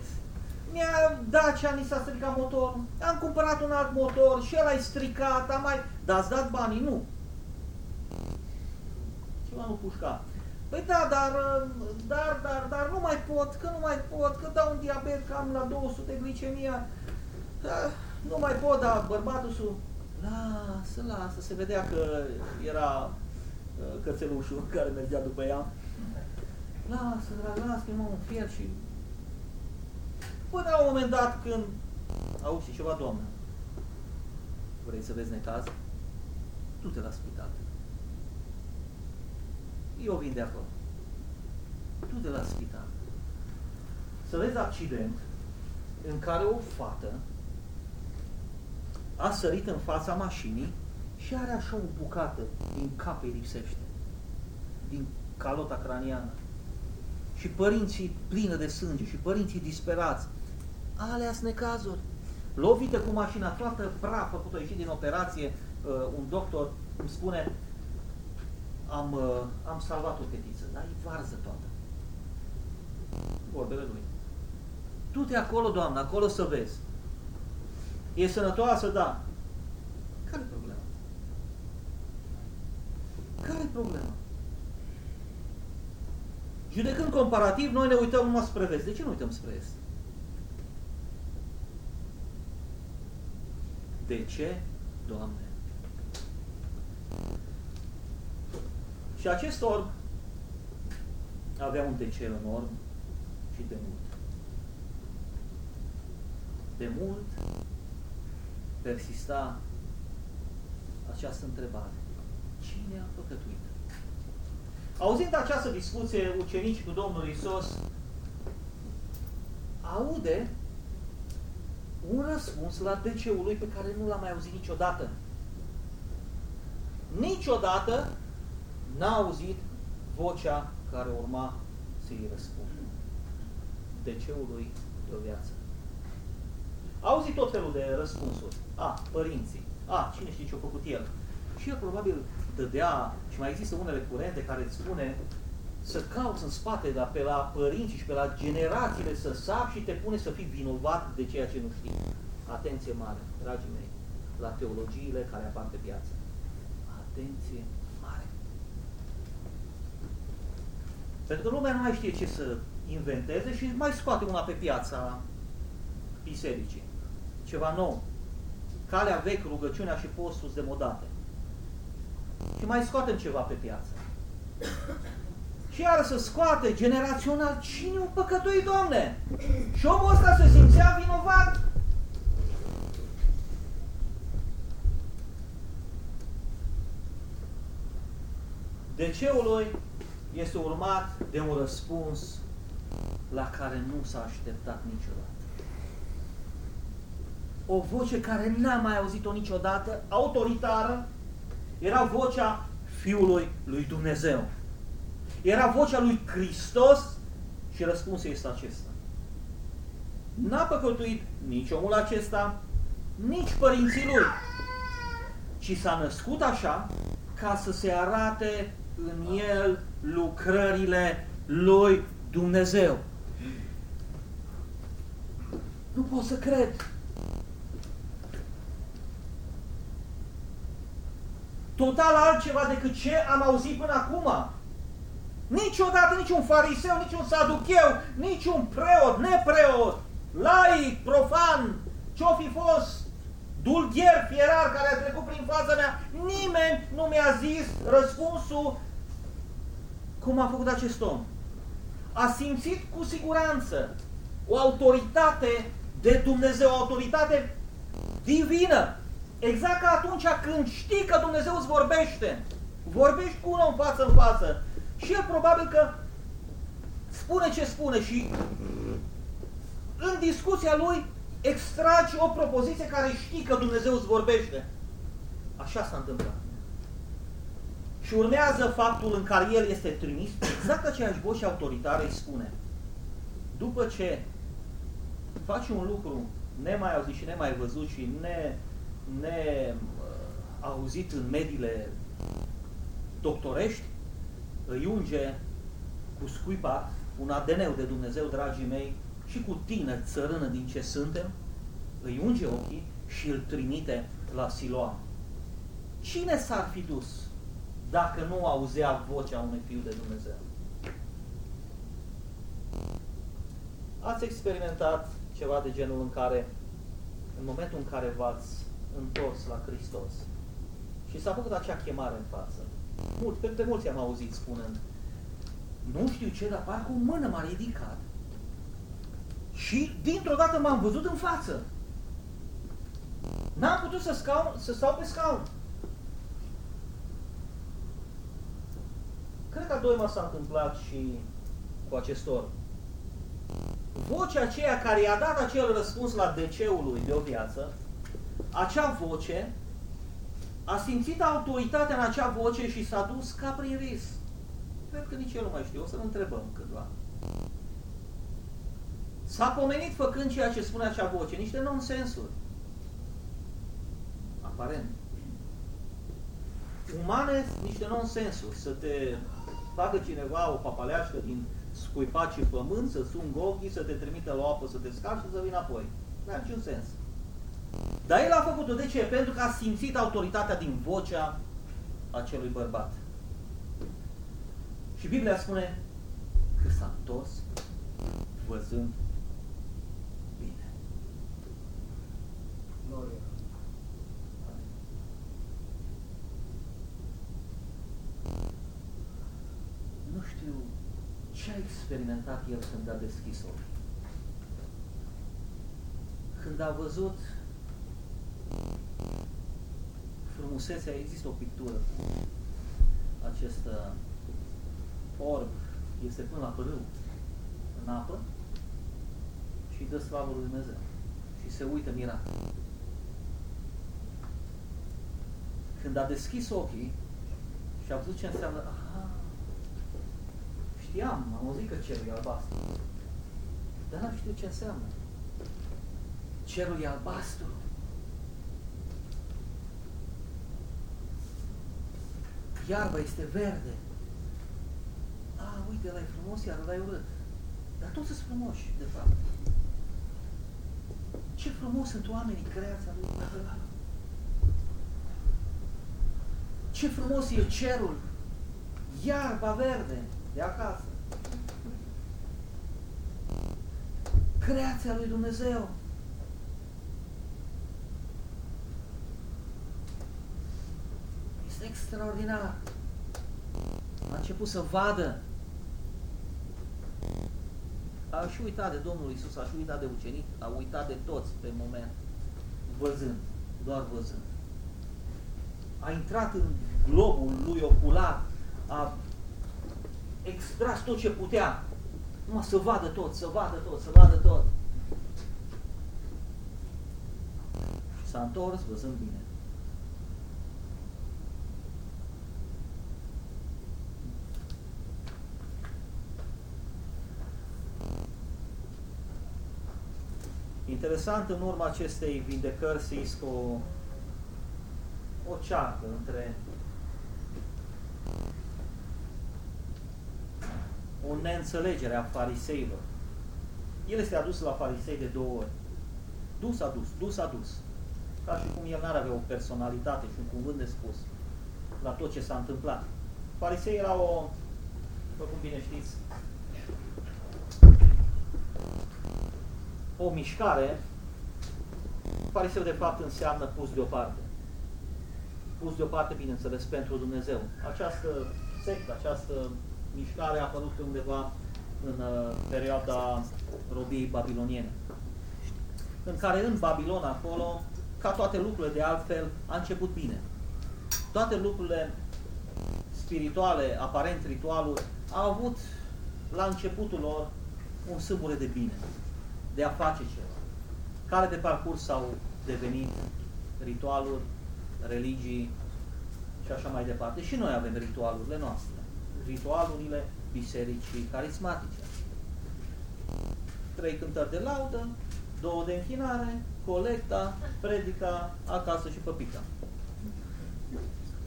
Mi-a Dacia, mi s-a stricat motorul, am cumpărat un alt motor și el a stricat, am mai... Dar ați dat banii? Nu. Ceva nu pușca. Păi da, dar, dar, dar, dar nu mai pot, că nu mai pot, că dau un diabet, că am la 200 de glicemia. Da, nu mai pot, dar bărbatul su, lasă, lasă, se vedea că era uh, cățelușul care mergea după ea. Lasă, drag, lasă, mă un fier și Până la un moment dat când auzi ceva, Doamne, vrei să vezi necaz? Du-te la spital. Eu vin de acolo. Du-te la spital. Să vezi accident în care o fată a sărit în fața mașinii și are așa o bucată din cap îi lipsește, din calota craniană. Și părinții plină de sânge și părinții disperați alea sunt necazuri. Lovită cu mașina, toată praf făcută, ieșit din operație, uh, un doctor îmi spune am, uh, am salvat o fetiță, dar e varză toată. Vorbele lui. Tu te acolo, doamnă, acolo să vezi. E sănătoasă, da. Care e problema? Care e problema? Judecând comparativ, noi ne uităm numai spre vest. De ce nu uităm spre est? De ce, Doamne? Și acest orb avea un de ce enorm și de mult. De mult persista această întrebare. Cine a păcătuit? Auzind această discuție, ucenicii cu Domnul Isus aude un răspuns la DC-ul lui pe care nu l-am mai auzit niciodată. Niciodată n-a auzit vocea care urma să-i răspundă. DC-ul lui de o viață. A auzit tot felul de răspunsuri. A, părinții. A, cine știe ce-a făcut el. Și el probabil dădea, și mai există unele curente care îți spune să cauți în spate, la, pe la părinți și pe la generațiile să sap și te pune să fii vinovat de ceea ce nu știi. Atenție mare, dragii mei, la teologiile care apar pe piață. Atenție mare. Pentru că lumea nu mai știe ce să inventeze și mai scoate una pe piața bisericii. Ceva nou. Calea vechi, rugăciunea și postul demodate. Și mai scoatem ceva pe piață. Și iar să scoate generațional cine un păcătoi, Doamne? Și omul ăsta se simțea vinovat. Deceul lui este urmat de un răspuns la care nu s-a așteptat niciodată. O voce care n-a mai auzit-o niciodată, autoritară, era vocea Fiului lui Dumnezeu. Era vocea lui Hristos și răspunsul este acesta. N-a păcătuit nici omul acesta, nici părinții lui, ci s-a născut așa ca să se arate în el lucrările lui Dumnezeu. Nu pot să cred. Total altceva decât ce am auzit până acum. Niciodată niciun fariseu, niciun saducheu, niciun preot, nepreot, laic, profan, ce-o fi fost, dulgher, fierar care a trecut prin fața mea, nimeni nu mi-a zis răspunsul cum a făcut acest om. A simțit cu siguranță o autoritate de Dumnezeu, o autoritate divină. Exact ca atunci când știi că Dumnezeu îți vorbește. Vorbești cu unul în față în față. Și el probabil că spune ce spune și în discuția lui extragi o propoziție care știi că Dumnezeu îți vorbește. Așa s-a întâmplat. Și urmează faptul în care el este trimis, exact aceeași voce autoritară îi spune. După ce faci un lucru nemai auzit și nemai văzut și ne, ne uh, auzit în mediile doctorești, îi unge cu scuipa un ADN de Dumnezeu, dragii mei, și cu tine, țărână din ce suntem, îi unge ochii și îl trimite la Siloam. Cine s-ar fi dus dacă nu auzea vocea unui Fiu de Dumnezeu? Ați experimentat ceva de genul în care, în momentul în care v-ați întors la Hristos și s-a făcut acea chemare în față, Mulți, pe, pe mulți am auzit spunând, nu știu ce, dar parcă o mână m-a ridicat și dintr-o dată m-am văzut în față. N-am putut să, scaun, să stau pe scaun. Cred că doi s-a întâmplat și cu acest orb. Vocea aceea care i-a dat acel răspuns la deceul lui de o viață, acea voce a simțit autoritatea în acea voce și s-a dus ca prin vis. Cred că nici el nu mai știu, o să-l întrebăm cândva. S-a pomenit făcând ceea ce spune acea voce, niște nonsensuri. Aparent. Umane, niște nonsensuri. Să te facă cineva o papaleașcă din scuipat și pământ, să sun ochii, să te trimite la apă, să te scapi și să vină apoi. Nu are niciun sens. Dar el a făcut-o. De ce? Pentru că a simțit autoritatea din vocea acelui bărbat. Și Biblia spune că s-a întors văzând bine. Gloria. Nu știu ce a experimentat el când a deschis ochii. Când a văzut frumusețea, există o pictură. Acest uh, orb este până la părâu în apă și dă slavă lui Dumnezeu. Și se uită mirat. Când a deschis ochii și a văzut ce înseamnă, aha, știam, am auzit că cerul e albastru, dar n-am știut ce înseamnă. Cerul e albastru. Iarba este verde. A, uite, ăla e frumos, iar ăla e urât. Dar toți sunt frumoși, de fapt. Ce frumos sunt oamenii, creația lui Dumnezeu. Ce frumos e cerul, iarba verde de acasă. Creația lui Dumnezeu. Este extraordinar. A început să vadă. A și uitat de Domnul Isus, a și uitat de ucenic, a uitat de toți pe moment, văzând, doar văzând. A intrat în globul lui ocular, a extras tot ce putea, numai să vadă tot, să vadă tot, să vadă tot. Și s-a întors văzând bine. Interesant, în urma acestei vindecări se iscă o, o ceartă între o neînțelegere a fariseilor. El este adus la farisei de două ori. Dus a dus, dus a dus. Ca și cum el n-ar avea o personalitate și un cuvânt de spus la tot ce s-a întâmplat. Farisei era o, după cum bine știți, o mișcare, fariseu de fapt înseamnă pus deoparte. Pus deoparte, bineînțeles, pentru Dumnezeu. Această sectă, această mișcare a apărut undeva în uh, perioada robiei babiloniene. În care în Babilon acolo, ca toate lucrurile de altfel, a început bine. Toate lucrurile spirituale, aparent ritualuri, au avut la începutul lor un sâmbure de bine de a face ceva. Care de parcurs au devenit ritualuri, religii și așa mai departe. Și noi avem ritualurile noastre. Ritualurile bisericii carismatice. Trei cântări de laudă, două de închinare, colecta, predica, acasă și păpica.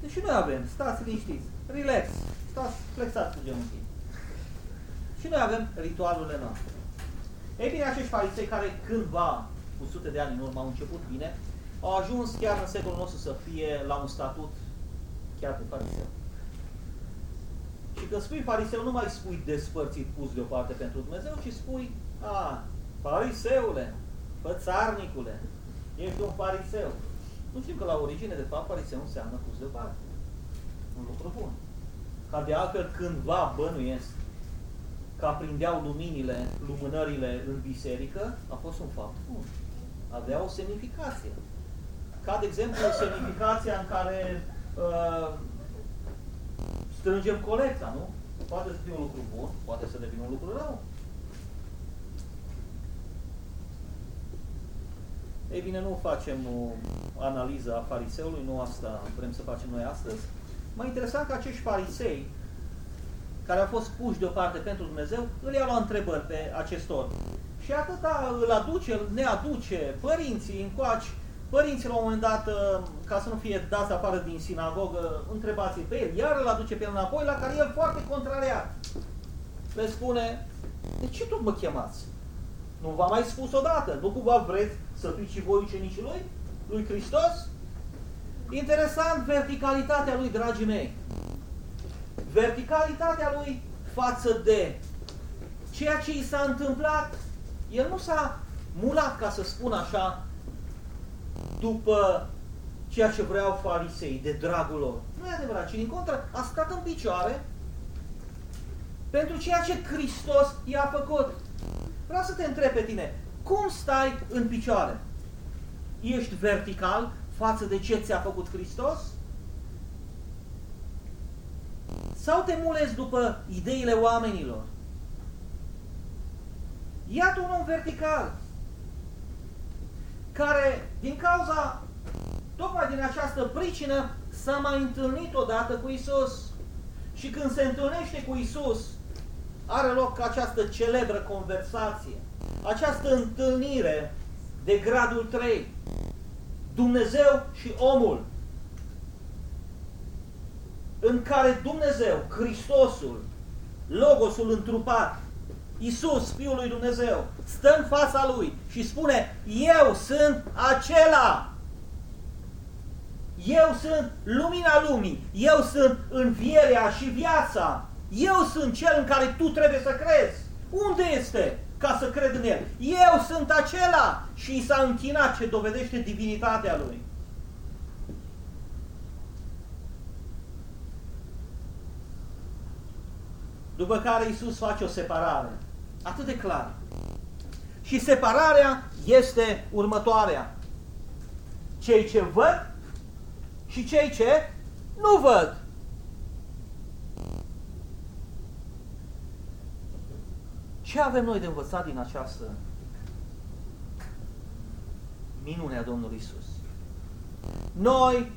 Deci și noi avem, stați liniștiți, relax, stați flexați cu genunchii. Și noi avem ritualurile noastre. Ei bine, acești farisei care cândva, cu sute de ani în urmă, au început bine, au ajuns chiar în secolul nostru să fie la un statut chiar de fariseu. Și când spui fariseu, nu mai spui despărțit pus deoparte pentru Dumnezeu, ci spui, a, fariseule, fățarnicule, ești un fariseu. Nu știm că la origine, de fapt, fariseu înseamnă pus deoparte. Un lucru bun. Ca de altfel, cândva bănuiesc că aprindeau luminile, lumânările în biserică, a fost un fapt bun. Avea o semnificație. Ca, de exemplu, semnificația în care uh, strângem colecta, nu? Poate să fie un lucru bun, poate să devină un lucru rău. Ei bine, nu facem o analiză a fariseului, nu asta vrem să facem noi astăzi. Mă interesa că acești farisei care au fost puși deoparte pentru Dumnezeu, îl iau la întrebări pe acestor. Și atâta îl aduce, îl ne aduce părinții încoaci, părinții la un moment dat, ă, ca să nu fie dați afară din sinagogă, întrebați pe el, iar îl aduce pe el înapoi, la care el foarte contrariat. Le spune, de ce tot mă chemați? Nu v-am mai spus odată, nu cumva vreți să fiți și voi ucenicii lui? Lui Hristos? Interesant verticalitatea lui, dragii mei verticalitatea lui față de ceea ce i s-a întâmplat, el nu s-a mulat, ca să spun așa, după ceea ce vreau farisei, de dragul lor. Nu e adevărat, ci din contră a stat în picioare pentru ceea ce Hristos i-a făcut. Vreau să te întreb pe tine, cum stai în picioare? Ești vertical față de ce ți-a făcut Hristos? Sau te mulezi după ideile oamenilor? Iată un om vertical care, din cauza, tocmai din această pricină, s-a mai întâlnit odată cu Isus. Și când se întâlnește cu Isus, are loc această celebră conversație, această întâlnire de gradul 3. Dumnezeu și omul. În care Dumnezeu, Hristosul, Logosul întrupat, Iisus, Fiul lui Dumnezeu, stă în fața Lui și spune, eu sunt acela. Eu sunt lumina lumii, eu sunt învierea și viața, eu sunt cel în care tu trebuie să crezi. Unde este ca să cred în el? Eu sunt acela și i s-a închinat ce dovedește divinitatea lui. După care Isus face o separare. Atât de clar. Și separarea este următoarea. Cei ce văd și cei ce nu văd. Ce avem noi de învățat din această minune a Domnului Isus? Noi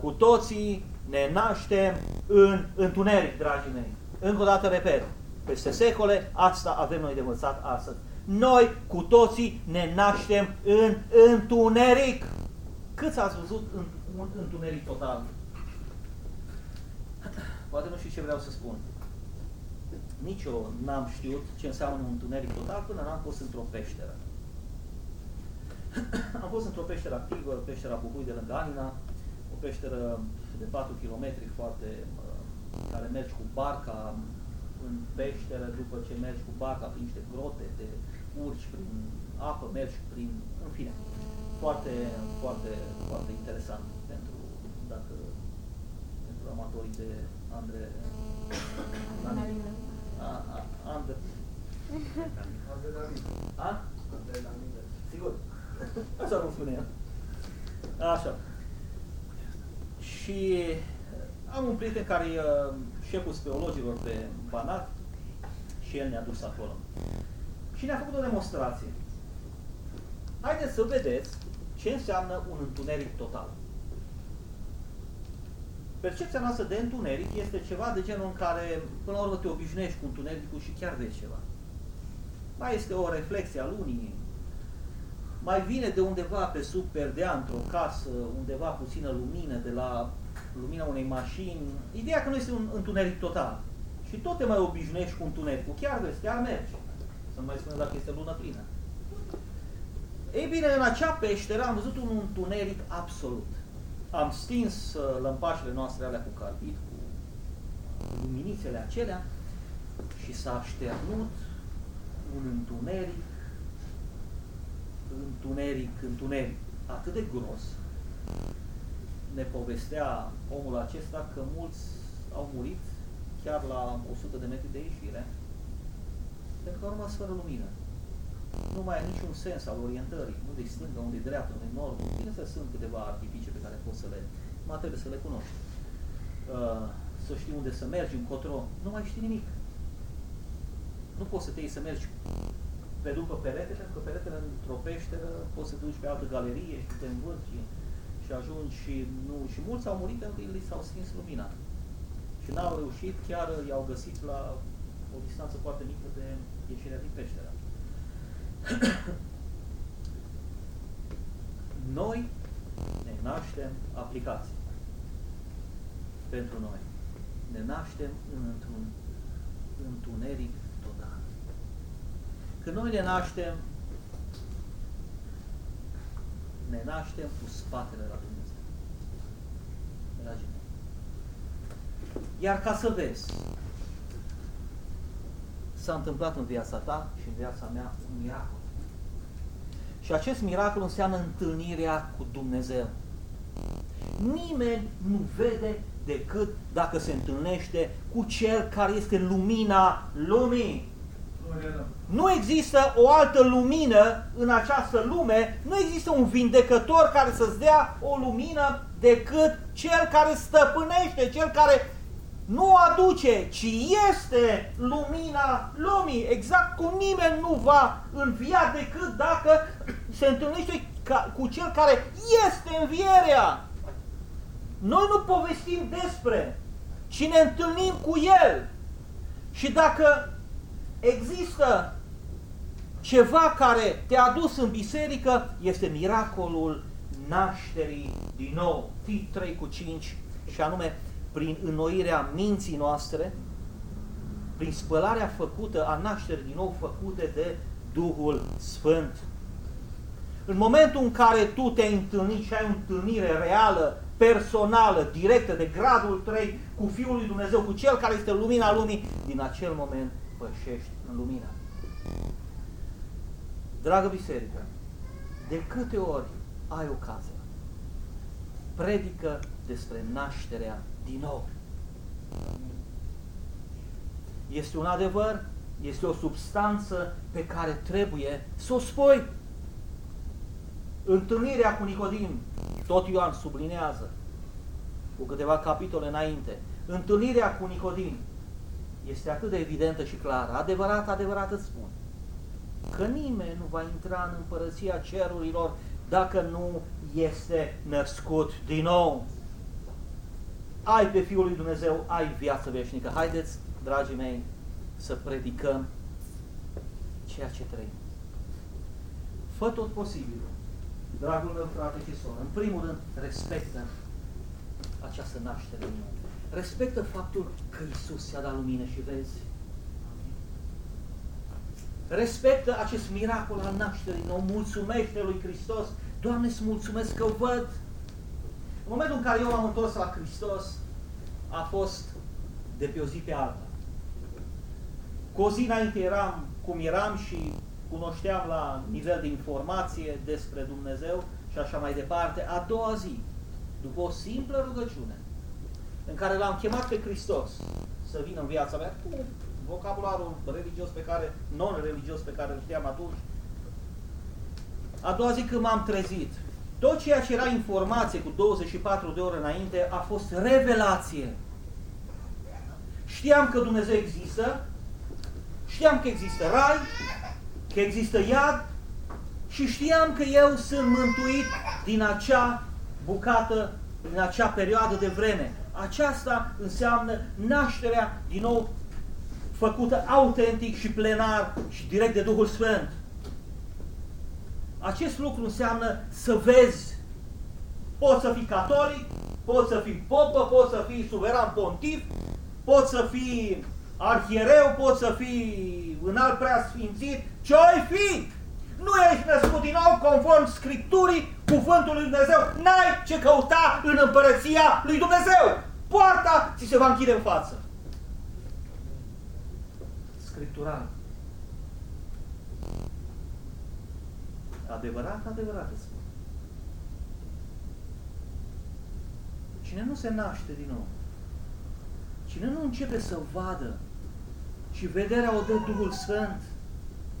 cu toții ne naștem în întuneric, dragii mei. Încă o dată repet, peste secole, asta avem noi de învățat astăzi. Noi cu toții ne naștem în întuneric. Cât ați văzut în un întuneric total? Poate nu știu ce vreau să spun. Nici eu n-am știut ce înseamnă un întuneric total până n-am fost într-o peșteră. am fost într-o peșteră activă, peștera Buhui de lângă Anina, o peșteră de 4 km foarte, care mergi cu barca în peșteră, după ce mergi cu barca prin niște grote, de urci prin apă, mergi prin, în fine, foarte, foarte, foarte interesant pentru, dacă, pentru amatorii de Andre, Andre, Andre, A? Sigur. Așa cum spune el. Așa. Și am un prieten care e uh, șeful speologilor pe Banat și el ne-a dus acolo. Și ne-a făcut o demonstrație. Haideți să vedeți ce înseamnă un întuneric total. Percepția noastră de întuneric este ceva de genul în care, până la urmă, te obișnuiești cu întunericul și chiar vezi ceva. Mai este o reflexie a lunii, mai vine de undeva pe sub perdea, într-o casă, undeva puțină lumină, de la lumina unei mașini. Ideea că nu este un întuneric total. Și tot te mai obișnuiești cu întunericul. Chiar vezi, chiar mergi. Să nu mai spune dacă este lună plină. Ei bine, în acea peșteră am văzut un întuneric absolut. Am stins uh, lămpașele noastre alea cu carbid, cu luminițele acelea și s-a așternut un întuneric, întuneric, întuneric, atât de gros. Ne povestea omul acesta că mulți au murit chiar la 100 de metri de ieșire, pentru că au rămas fără lumină nu mai ai niciun sens al orientării, nu de stângă, unde e dreapta, unde e nord. Bine să sunt câteva artificii pe care poți să le, mai trebuie să le cunoști. Uh, să știi unde să mergi, încotro, nu mai știi nimic. Nu poți să te iei să mergi pe după perete, pentru că peretele într-o peșteră poți să te duci pe altă galerie și te învârți și, și ajungi și, nu, și mulți au murit pentru că li s-au stins lumina. Și n-au reușit, chiar i-au găsit la o distanță foarte mică de ieșirea din peșteră. Noi ne naștem aplicații pentru noi. Ne naștem într-un întuneric total. Când noi ne naștem, ne naștem cu spatele la Dumnezeu. Dragii mei. Iar ca să vezi, s-a întâmplat în viața ta și în viața mea un miracol. Și acest miracol înseamnă întâlnirea cu Dumnezeu. Nimeni nu vede decât dacă se întâlnește cu Cel care este lumina lumii. Nu există o altă lumină în această lume, nu există un vindecător care să-ți dea o lumină decât Cel care stăpânește, Cel care nu aduce, ci este lumina lumii. Exact cum nimeni nu va învia decât dacă se întâlnește cu cel care este învierea. Noi nu povestim despre, ci ne întâlnim cu el. Și dacă există ceva care te-a dus în biserică, este miracolul nașterii din nou. Tit 3 cu 5 și anume prin înnoirea minții noastre, prin spălarea făcută, a nașterii din nou făcute de Duhul Sfânt. În momentul în care tu te-ai întâlnit și ai o întâlnire reală, personală, directă, de gradul 3, cu Fiul lui Dumnezeu, cu Cel care este lumina lumii, din acel moment pășești în lumina. Dragă biserică, de câte ori ai ocazia, predică despre nașterea din nou. Este un adevăr, este o substanță pe care trebuie să o spui. Întâlnirea cu Nicodim, tot Ioan sublinează, cu câteva capitole înainte, întâlnirea cu Nicodim este atât de evidentă și clară. Adevărat, adevărat îți spun, că nimeni nu va intra în împărăția cerurilor dacă nu este născut din nou. Ai pe Fiul lui Dumnezeu, ai viață veșnică. Haideți, dragii mei, să predicăm ceea ce trăim. Fă tot posibilul, dragul meu frate și soră. În primul rând, respectă această naștere din nou. Respectă faptul că Isus ți-a dat lumină și vezi. Respectă acest miracol al nașterii nou. Mulțumește lui Hristos. Doamne, îți mulțumesc că văd. În momentul în care eu m-am întors la Hristos, a fost de pe o zi pe alta. Cu o zi înainte eram cum eram și cunoșteam la nivel de informație despre Dumnezeu și așa mai departe. A doua zi, după o simplă rugăciune, în care l-am chemat pe Hristos să vină în viața mea, cu vocabularul religios pe care, non-religios pe care îl știam atunci, a doua zi când m-am trezit, tot ceea ce era informație cu 24 de ore înainte a fost revelație. Știam că Dumnezeu există, știam că există rai, că există iad și știam că eu sunt mântuit din acea bucată, din acea perioadă de vreme. Aceasta înseamnă nașterea din nou făcută autentic și plenar și direct de Duhul Sfânt. Acest lucru înseamnă să vezi. Poți să fii catolic, poți să fii popă, poți să fii suveran pontif, poți să fii arhiereu, poți să fii înalt preasfințit, ce ai fi? Nu ești născut din nou conform Scripturii, cuvântul lui Dumnezeu, n-ai ce căuta în împărăția lui Dumnezeu. Poarta ți se va închide în față. Scriptural. Adevărat, adevărat îți spun. Cine nu se naște din nou, cine nu începe să vadă și vederea o dă Duhul Sfânt,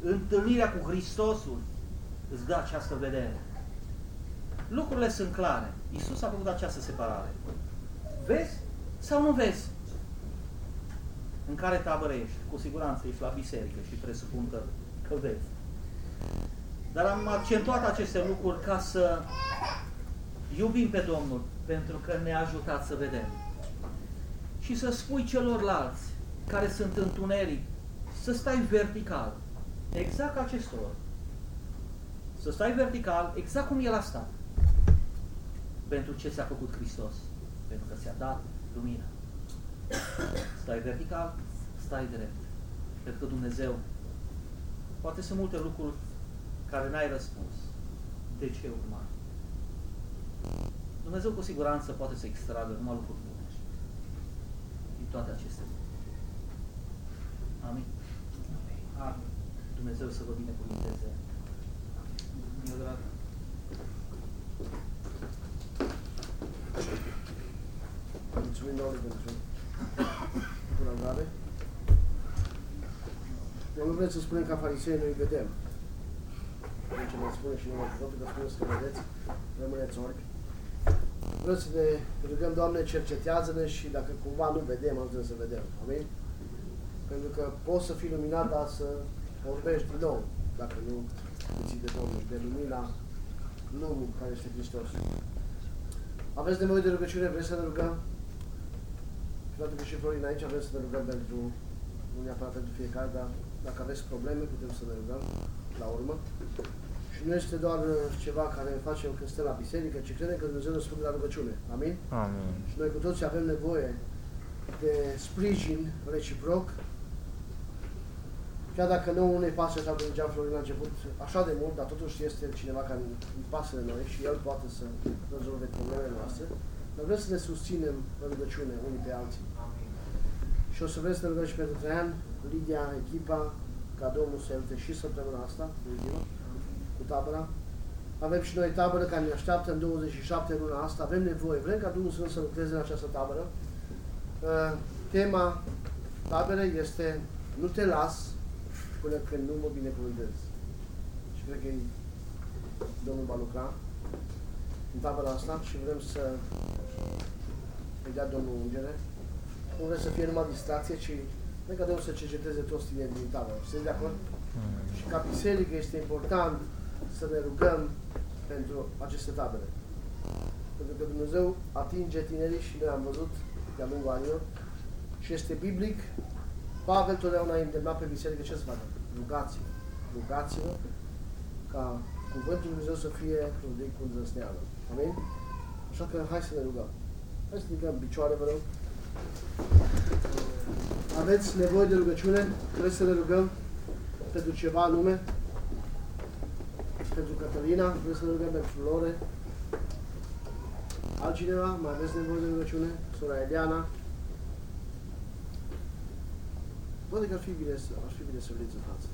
întâlnirea cu Hristosul îți dă această vedere. Lucrurile sunt clare. Isus a făcut această separare. Vezi sau nu vezi? În care tabără ești? Cu siguranță ești la biserică și presupun că, că vezi. Dar am accentuat aceste lucruri ca să iubim pe Domnul, pentru că ne-a ajutat să vedem. Și să spui celorlalți care sunt întuneric, să stai vertical, exact ca acestor. Să stai vertical, exact cum El a stat. Pentru ce ți-a făcut Hristos? Pentru că ți-a dat lumina. Stai vertical, stai drept. Pentru că Dumnezeu, poate sunt multe lucruri care n-ai răspuns. De ce urma? Dumnezeu cu siguranță poate să extragă numai lucruri bune din toate aceste lucruri. Amin. Amin. Dumnezeu să vă binecuvinteze. Mie dragă. Mulțumim, Doamne, pentru curandare. Eu nu vreți să spunem ca farisei, noi vedem. Deci ne spune și numai cuvântul, că spuneți că vedeți, rămâneți orbi. Vreau să ne rugăm, Doamne, cercetează-ne și dacă cumva nu vedem, atunci să vedem. Amin? Pentru că poți să fii luminat, dar să vorbești din nou, dacă nu îți de Domnul, de lumina lumii care este Hristos. Aveți nevoie de rugăciune, vreți să ne rugăm? Toate că și Florin aici vrem să ne rugăm pentru, nu neapărat pentru fiecare, dar dacă aveți probleme, putem să ne rugăm la urmă. Și nu este doar uh, ceva care facem când stăm la biserică, ci credem că Dumnezeu ne spune la rugăciune. Amin? Amin. Și noi cu toții avem nevoie de sprijin reciproc. Chiar dacă nu ne pasă așa cum zicea Florin la început, așa de mult, dar totuși este cineva care îi pasă de noi și el poate să rezolve problemele noastre. Dar vrem să ne susținem în rugăciune unii pe alții. Amin. Și o să vreți să ne rugăm și pentru Traian, Lidia, echipa, ca Domnul să ierte și săptămâna asta, ultima, cu tabăra. Avem și noi tabără care ne așteaptă în 27 luna asta. Avem nevoie, vrem ca Domnul Sfânt să lucreze în această tabără. Uh, tema taberei este Nu te las până când nu mă binecuvântez. Și cred că Domnul va lucra în tabăra asta și vrem să îi dea Domnul ungere. Nu vrem să fie numai distracție, ci vrem ca Domnul să cerceteze toți tinerii din tabără. Sunteți de acord? Amin. Și ca biserică este important să ne rugăm pentru aceste tabere. Pentru că Dumnezeu atinge tinerii și noi am văzut de-a lungul anilor și este biblic. Pavel totdeauna a îndemnat pe biserică ce să facă? Rugați-vă. Rugați-vă ca cuvântul Lui Dumnezeu să fie rudit cu îndrăsneală. Amin? Așa că hai să ne rugăm. Hai să ne ridicăm picioare, vă rog. Aveți nevoie de rugăciune? Trebuie să ne rugăm pentru ceva anume? Pentru Cătălina? Vreți să ne rugăm pentru Lore? Altcineva? Mai aveți nevoie de rugăciune? Sora Eliana? Wo der Kaffee wieder ist, aber schwierig ist, wenn ich das Fazit